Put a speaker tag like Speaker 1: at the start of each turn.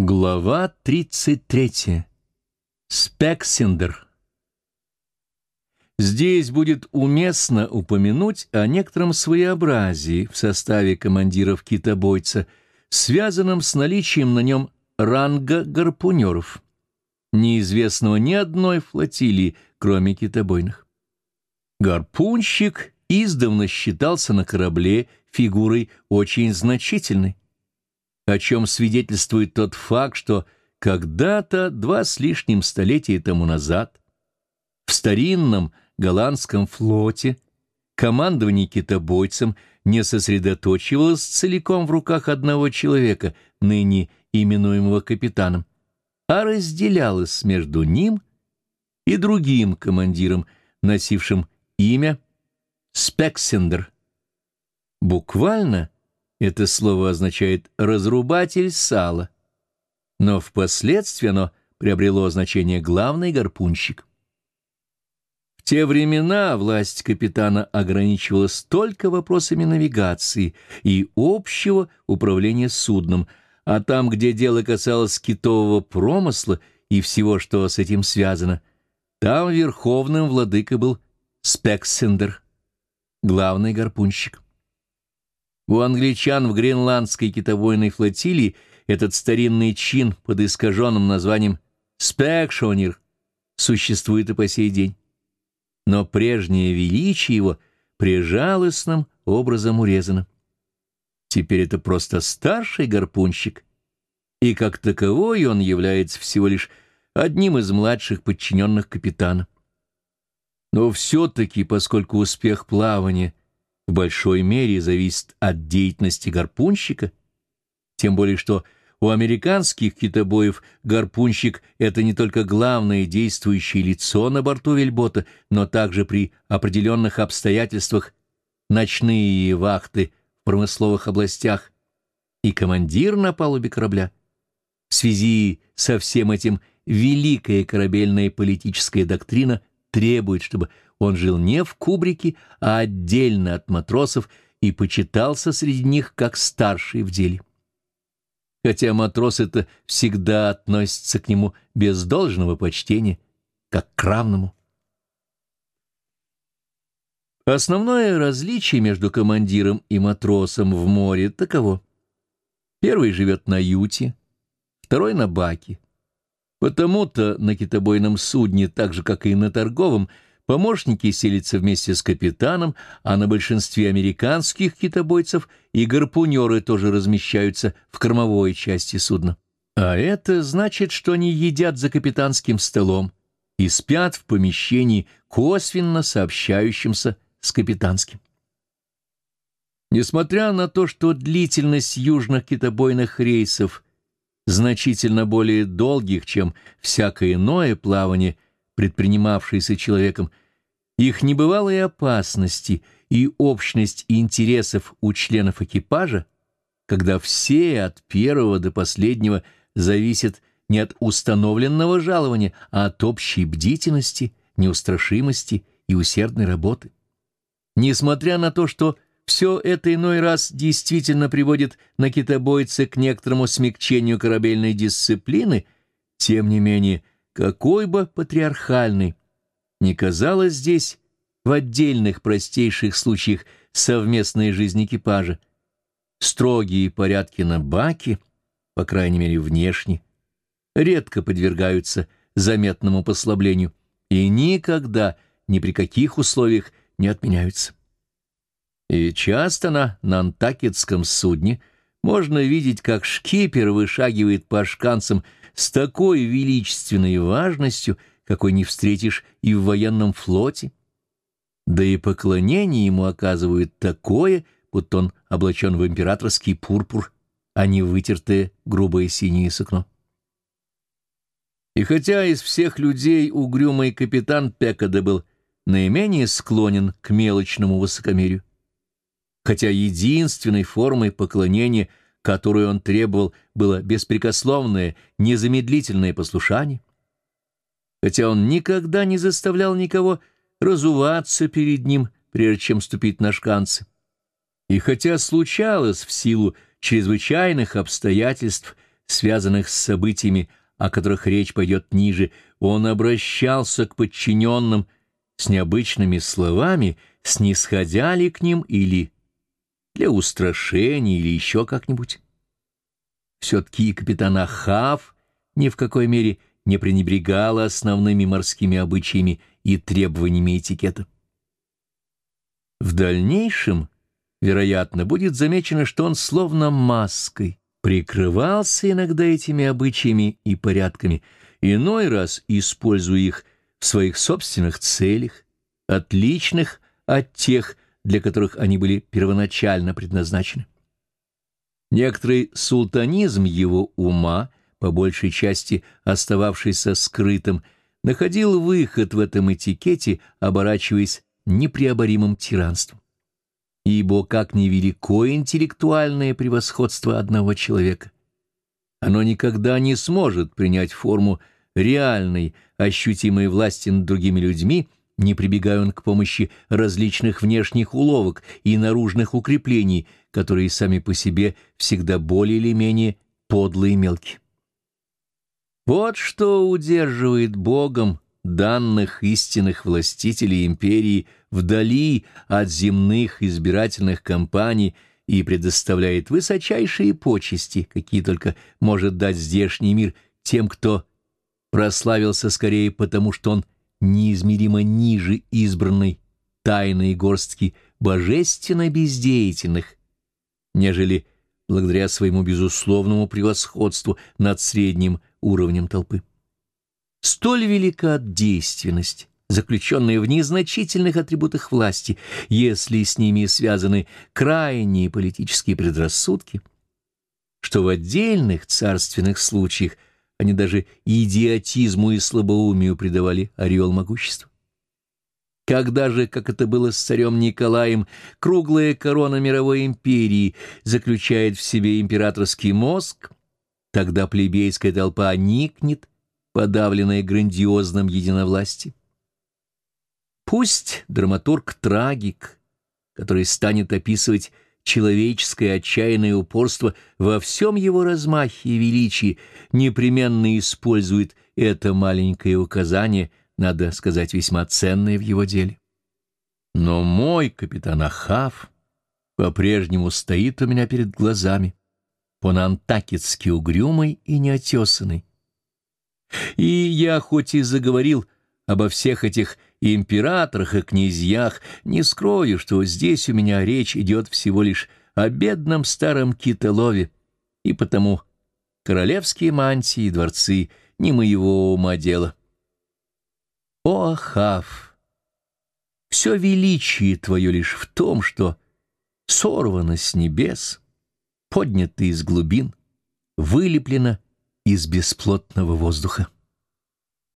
Speaker 1: Глава 33. Спексендер. Здесь будет уместно упомянуть о некотором своеобразии в составе командиров китобойца, связанном с наличием на нем ранга гарпунеров, неизвестного ни одной флотилии, кроме китобойных. Гарпунщик издавна считался на корабле фигурой очень значительной, о чем свидетельствует тот факт, что когда-то, два с лишним столетия тому назад, в старинном голландском флоте командование китобойцем не сосредоточивалось целиком в руках одного человека, ныне именуемого капитаном, а разделялось между ним и другим командиром, носившим имя Спексендер. Буквально — это слово означает «разрубатель сала», но впоследствии оно приобрело значение «главный гарпунщик». В те времена власть капитана ограничивалась только вопросами навигации и общего управления судном, а там, где дело касалось китового промысла и всего, что с этим связано, там верховным владыкой был Спексендер, главный гарпунщик. У англичан в гренландской китобойной флотилии этот старинный чин под искаженным названием «спекшонер» существует и по сей день. Но прежнее величие его прижалостным образом урезано. Теперь это просто старший гарпунщик, и как таковой он является всего лишь одним из младших подчиненных капитана. Но все-таки, поскольку успех плавания в большой мере зависит от деятельности гарпунщика, тем более что у американских китобоев гарпунщик — это не только главное действующее лицо на борту вельбота, но также при определенных обстоятельствах ночные вахты в промысловых областях и командир на палубе корабля. В связи со всем этим великая корабельная политическая доктрина требует, чтобы он жил не в кубрике, а отдельно от матросов и почитался среди них как старший в деле. Хотя матросы-то всегда относятся к нему без должного почтения, как к равному. Основное различие между командиром и матросом в море таково. Первый живет на юте, второй — на баке. Потому-то на китобойном судне, так же, как и на торговом, Помощники селятся вместе с капитаном, а на большинстве американских китобойцев и гарпунеры тоже размещаются в кормовой части судна. А это значит, что они едят за капитанским столом и спят в помещении, косвенно сообщающемся с капитанским. Несмотря на то, что длительность южных китобойных рейсов значительно более долгих, чем всякое иное плавание – предпринимавшиеся человеком, их небывалые опасности и общность интересов у членов экипажа, когда все от первого до последнего зависят не от установленного жалования, а от общей бдительности, неустрашимости и усердной работы. Несмотря на то, что все это иной раз действительно приводит на китобойца к некоторому смягчению корабельной дисциплины, тем не менее – какой бы патриархальной ни казалось здесь в отдельных простейших случаях совместной жизни экипажа, строгие порядки на баке, по крайней мере внешне, редко подвергаются заметному послаблению и никогда ни при каких условиях не отменяются. И часто на нантакетском судне можно видеть, как шкипер вышагивает по шканцам с такой величественной важностью, какой не встретишь и в военном флоте. Да и поклонение ему оказывают такое, будто он облачен в императорский пурпур, а не вытертое грубое синее сукно. И хотя из всех людей угрюмый капитан Пекада был наименее склонен к мелочному высокомерию, хотя единственной формой поклонения — которую он требовал, было беспрекословное, незамедлительное послушание. Хотя он никогда не заставлял никого разуваться перед ним, прежде чем ступить на шканцы. И хотя случалось в силу чрезвычайных обстоятельств связанных с событиями, о которых речь пойдет ниже, он обращался к подчиненным с необычными словами, снисходя ли к ним или для устрашения или еще как-нибудь. Все-таки капитан Ахав ни в какой мере не пренебрегал основными морскими обычаями и требованиями этикета. В дальнейшем, вероятно, будет замечено, что он словно маской прикрывался иногда этими обычаями и порядками, иной раз используя их в своих собственных целях, отличных от тех, для которых они были первоначально предназначены. Некоторый султанизм его ума, по большей части остававшийся скрытым, находил выход в этом этикете, оборачиваясь непреоборимым тиранством. Ибо как невелико интеллектуальное превосходство одного человека, оно никогда не сможет принять форму реальной, ощутимой власти над другими людьми, не прибегая он к помощи различных внешних уловок и наружных укреплений, которые сами по себе всегда более или менее подлые и мелкие. Вот что удерживает Богом данных истинных властителей империи вдали от земных избирательных кампаний и предоставляет высочайшие почести, какие только может дать здешний мир тем, кто прославился скорее потому, что он неизмеримо ниже избранной тайной горстки божественно бездеятельных, нежели благодаря своему безусловному превосходству над средним уровнем толпы. Столь велика действенность, заключенная в незначительных атрибутах власти, если с ними связаны крайние политические предрассудки, что в отдельных царственных случаях они даже идиотизму и слабоумию придавали ореол могущества. Когда же, как это было с царем Николаем, круглая корона мировой империи заключает в себе императорский мозг, тогда плебейская толпа никнет, подавленная грандиозным единовластием. Пусть драматург-трагик, который станет описывать человеческое отчаянное упорство во всем его размахе и величии, непременно использует это маленькое указание – надо сказать, весьма ценное в его деле. Но мой капитан Ахав по-прежнему стоит у меня перед глазами, по-нантакетски угрюмый и неотесанный. И я хоть и заговорил обо всех этих императорах и князьях, не скрою, что здесь у меня речь идет всего лишь о бедном старом китолове, и потому королевские мантии и дворцы не моего ума дело. О, Ахав! Все величие твое лишь в том, что сорвано с небес, поднято из глубин, вылеплено из бесплотного воздуха.